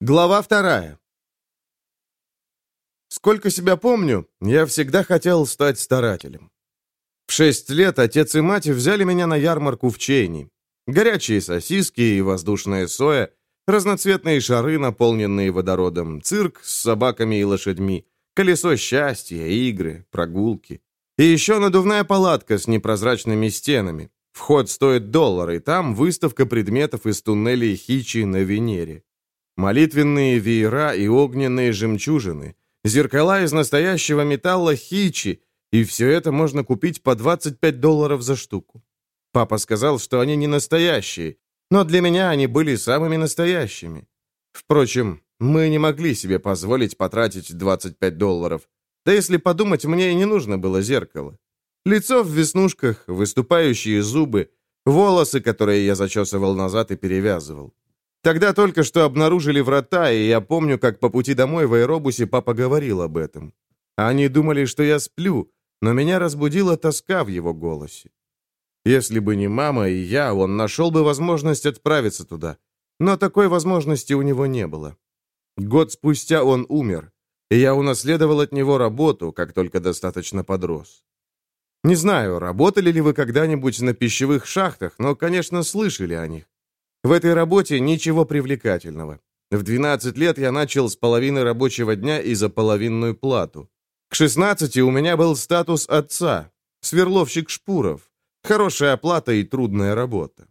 Глава вторая. Сколько себя помню, я всегда хотел стать старателем. В шесть лет отец и мать взяли меня на ярмарку в Чейни. Горячие сосиски и воздушная соя, разноцветные шары, наполненные водородом, цирк с собаками и лошадьми, колесо счастья, игры, прогулки. И еще надувная палатка с непрозрачными стенами. Вход стоит доллар, и там выставка предметов из туннелей Хичи на Венере. Молитвенные веера и огненные жемчужины, зеркала из настоящего металла Хичи, и все это можно купить по 25 долларов за штуку. Папа сказал, что они не настоящие, но для меня они были самыми настоящими. Впрочем, мы не могли себе позволить потратить 25 долларов. Да если подумать, мне и не нужно было зеркало. Лицо в веснушках, выступающие зубы, волосы, которые я зачесывал назад и перевязывал. Тогда только что обнаружили врата, и я помню, как по пути домой в аэробусе папа говорил об этом. Они думали, что я сплю, но меня разбудила тоска в его голосе. Если бы не мама и я, он нашел бы возможность отправиться туда. Но такой возможности у него не было. Год спустя он умер, и я унаследовал от него работу, как только достаточно подрос. Не знаю, работали ли вы когда-нибудь на пищевых шахтах, но, конечно, слышали о них. В этой работе ничего привлекательного. В 12 лет я начал с половины рабочего дня и за половинную плату. К 16 у меня был статус отца, сверловщик шпуров, хорошая оплата и трудная работа.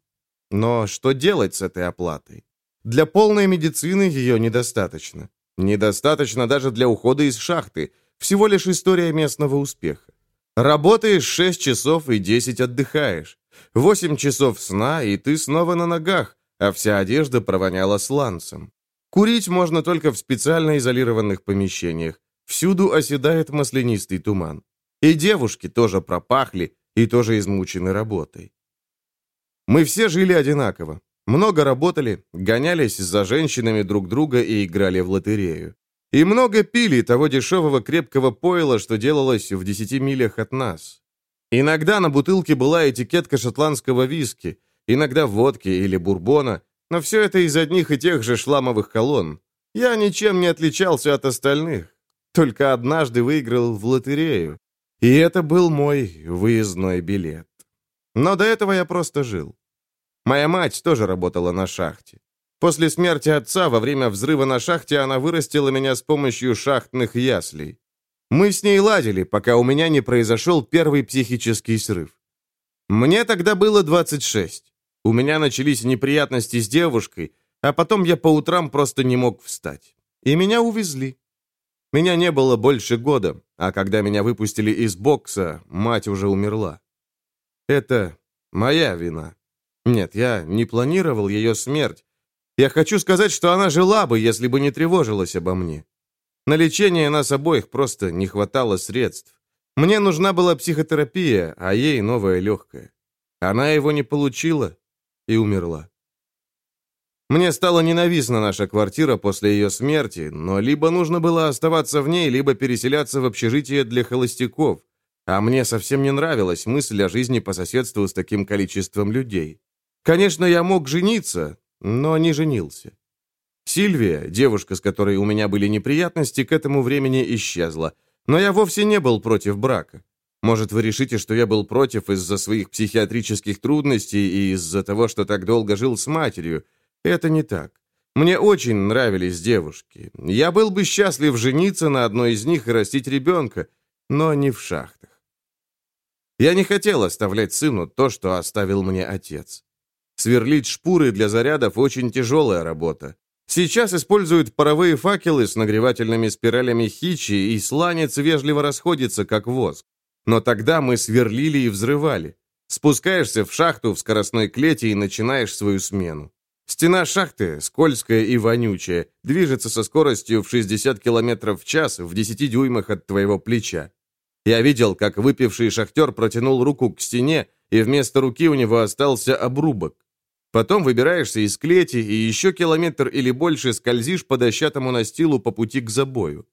Но что делать с этой оплатой? Для полной медицины ее недостаточно. Недостаточно даже для ухода из шахты. Всего лишь история местного успеха. Работаешь 6 часов и 10 отдыхаешь. 8 часов сна, и ты снова на ногах, а вся одежда провоняла сланцем. Курить можно только в специально изолированных помещениях. Всюду оседает маслянистый туман. И девушки тоже пропахли, и тоже измучены работой. Мы все жили одинаково. Много работали, гонялись за женщинами друг друга и играли в лотерею. И много пили того дешевого крепкого пойла, что делалось в десяти милях от нас. Иногда на бутылке была этикетка шотландского виски, иногда водки или бурбона, но все это из одних и тех же шламовых колонн. Я ничем не отличался от остальных, только однажды выиграл в лотерею. И это был мой выездной билет. Но до этого я просто жил. Моя мать тоже работала на шахте. После смерти отца во время взрыва на шахте она вырастила меня с помощью шахтных яслей. Мы с ней ладили, пока у меня не произошел первый психический срыв. Мне тогда было 26. У меня начались неприятности с девушкой, а потом я по утрам просто не мог встать. И меня увезли. Меня не было больше года, а когда меня выпустили из бокса, мать уже умерла. Это моя вина. Нет, я не планировал ее смерть. Я хочу сказать, что она жила бы, если бы не тревожилась обо мне. На лечение нас обоих просто не хватало средств. Мне нужна была психотерапия, а ей новое легкое. Она его не получила и умерла. Мне стала ненавистна наша квартира после ее смерти, но либо нужно было оставаться в ней, либо переселяться в общежитие для холостяков, а мне совсем не нравилась мысль о жизни по соседству с таким количеством людей. Конечно, я мог жениться, но не женился. Сильвия, девушка, с которой у меня были неприятности, к этому времени исчезла, но я вовсе не был против брака. Может, вы решите, что я был против из-за своих психиатрических трудностей и из-за того, что так долго жил с матерью, это не так. Мне очень нравились девушки. Я был бы счастлив жениться на одной из них и растить ребенка, но не в шахтах. Я не хотел оставлять сыну то, что оставил мне отец. Сверлить шпуры для зарядов очень тяжелая работа. Сейчас используют паровые факелы с нагревательными спиралями хичи, и сланец вежливо расходится, как воск. Но тогда мы сверлили и взрывали. Спускаешься в шахту в скоростной клете и начинаешь свою смену. Стена шахты, скользкая и вонючая, движется со скоростью в 60 км в час в 10 дюймах от твоего плеча. Я видел, как выпивший шахтер протянул руку к стене, и вместо руки у него остался обрубок. Потом выбираешься из клети и еще километр или больше скользишь по дощатому настилу по пути к забою.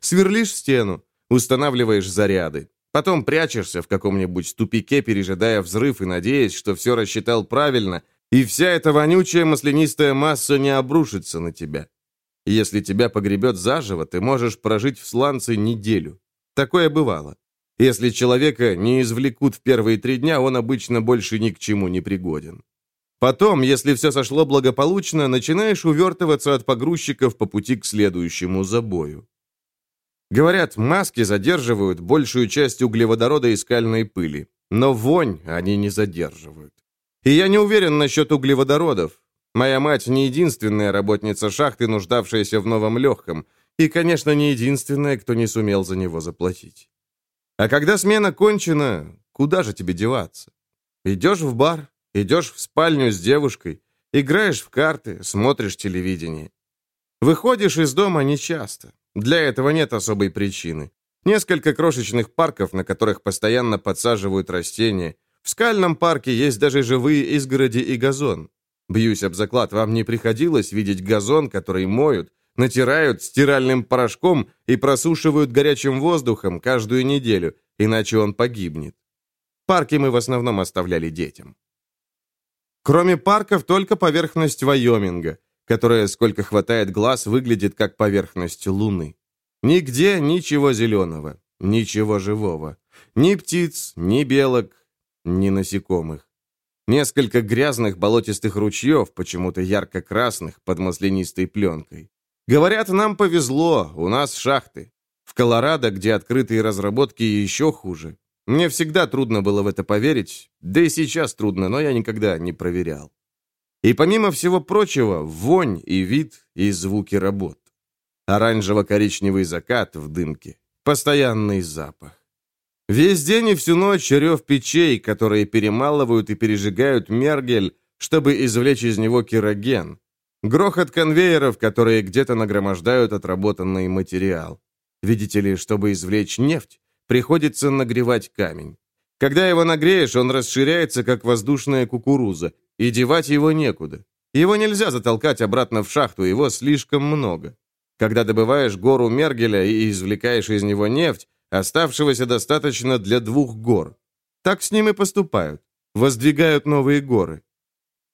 Сверлишь стену, устанавливаешь заряды. Потом прячешься в каком-нибудь тупике, пережидая взрыв и надеясь, что все рассчитал правильно – и вся эта вонючая маслянистая масса не обрушится на тебя. Если тебя погребет заживо, ты можешь прожить в сланце неделю. Такое бывало. Если человека не извлекут в первые три дня, он обычно больше ни к чему не пригоден. Потом, если все сошло благополучно, начинаешь увертываться от погрузчиков по пути к следующему забою. Говорят, маски задерживают большую часть углеводорода и скальной пыли, но вонь они не задерживают. И я не уверен насчет углеводородов. Моя мать не единственная работница шахты, нуждавшаяся в новом легком, и, конечно, не единственная, кто не сумел за него заплатить. А когда смена кончена, куда же тебе деваться? Идешь в бар, идешь в спальню с девушкой, играешь в карты, смотришь телевидение. Выходишь из дома нечасто. Для этого нет особой причины. Несколько крошечных парков, на которых постоянно подсаживают растения. В скальном парке есть даже живые изгороди и газон. Бьюсь об заклад, вам не приходилось видеть газон, который моют, натирают стиральным порошком и просушивают горячим воздухом каждую неделю, иначе он погибнет. Парки мы в основном оставляли детям. Кроме парков, только поверхность Вайоминга, которая, сколько хватает глаз, выглядит как поверхность Луны. Нигде ничего зеленого, ничего живого. Ни птиц, ни белок, ни насекомых. Несколько грязных болотистых ручьев, почему-то ярко-красных, под маслянистой пленкой. Говорят, нам повезло, у нас шахты. В Колорадо, где открытые разработки, еще хуже. Мне всегда трудно было в это поверить, да и сейчас трудно, но я никогда не проверял. И помимо всего прочего, вонь и вид, и звуки работ. Оранжево-коричневый закат в дымке, постоянный запах. Весь день и всю ночь рев печей, которые перемалывают и пережигают мергель, чтобы извлечь из него кероген. Грохот конвейеров, которые где-то нагромождают отработанный материал. Видите ли, чтобы извлечь нефть, приходится нагревать камень. Когда его нагреешь, он расширяется, как воздушная кукуруза, и девать его некуда. Его нельзя затолкать обратно в шахту, его слишком много. Когда добываешь гору мергеля и извлекаешь из него нефть, Оставшегося достаточно для двух гор. Так с ним и поступают. Воздвигают новые горы.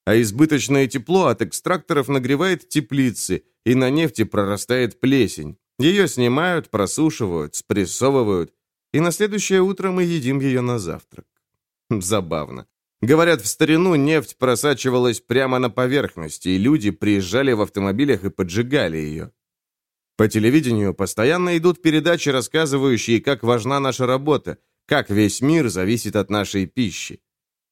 А избыточное тепло от экстракторов нагревает теплицы, и на нефти прорастает плесень. Ее снимают, просушивают, спрессовывают, и на следующее утро мы едим ее на завтрак. Забавно. Говорят, в старину нефть просачивалась прямо на поверхности, и люди приезжали в автомобилях и поджигали ее. По телевидению постоянно идут передачи, рассказывающие, как важна наша работа, как весь мир зависит от нашей пищи.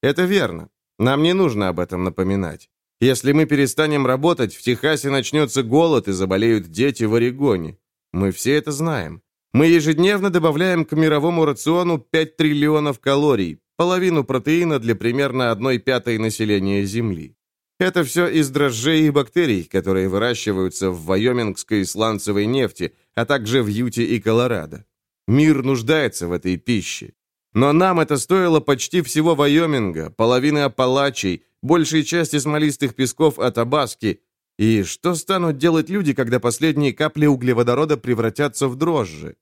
Это верно. Нам не нужно об этом напоминать. Если мы перестанем работать, в Техасе начнется голод и заболеют дети в Орегоне. Мы все это знаем. Мы ежедневно добавляем к мировому рациону 5 триллионов калорий, половину протеина для примерно 1 пятой населения Земли. Это все из дрожжей и бактерий, которые выращиваются в вайомингской сланцевой нефти, а также в Юте и Колорадо. Мир нуждается в этой пище. Но нам это стоило почти всего Вайоминга, половины Апалачей, большей части смолистых песков от Абаски. И что станут делать люди, когда последние капли углеводорода превратятся в дрожжи?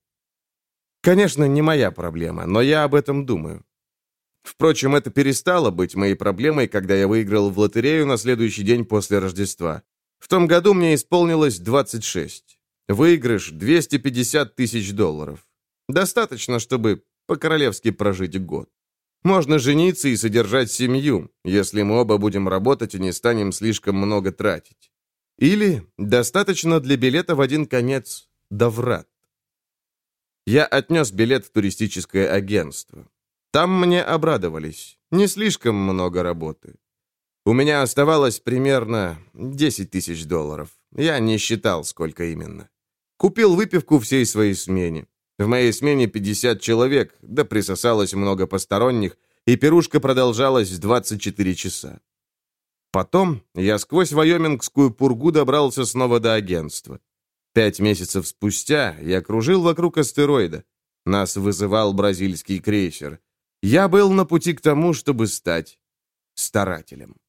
Конечно, не моя проблема, но я об этом думаю. Впрочем, это перестало быть моей проблемой, когда я выиграл в лотерею на следующий день после Рождества. В том году мне исполнилось 26. Выигрыш 250 тысяч долларов. Достаточно, чтобы по-королевски прожить год. Можно жениться и содержать семью, если мы оба будем работать и не станем слишком много тратить. Или достаточно для билета в один конец до врат. Я отнес билет в туристическое агентство. Там мне обрадовались. Не слишком много работы. У меня оставалось примерно 10 тысяч долларов. Я не считал, сколько именно. Купил выпивку всей своей смене. В моей смене 50 человек, да присосалось много посторонних, и пирушка продолжалась 24 часа. Потом я сквозь Вайомингскую пургу добрался снова до агентства. Пять месяцев спустя я кружил вокруг астероида. Нас вызывал бразильский крейсер. Я был на пути к тому, чтобы стать старателем.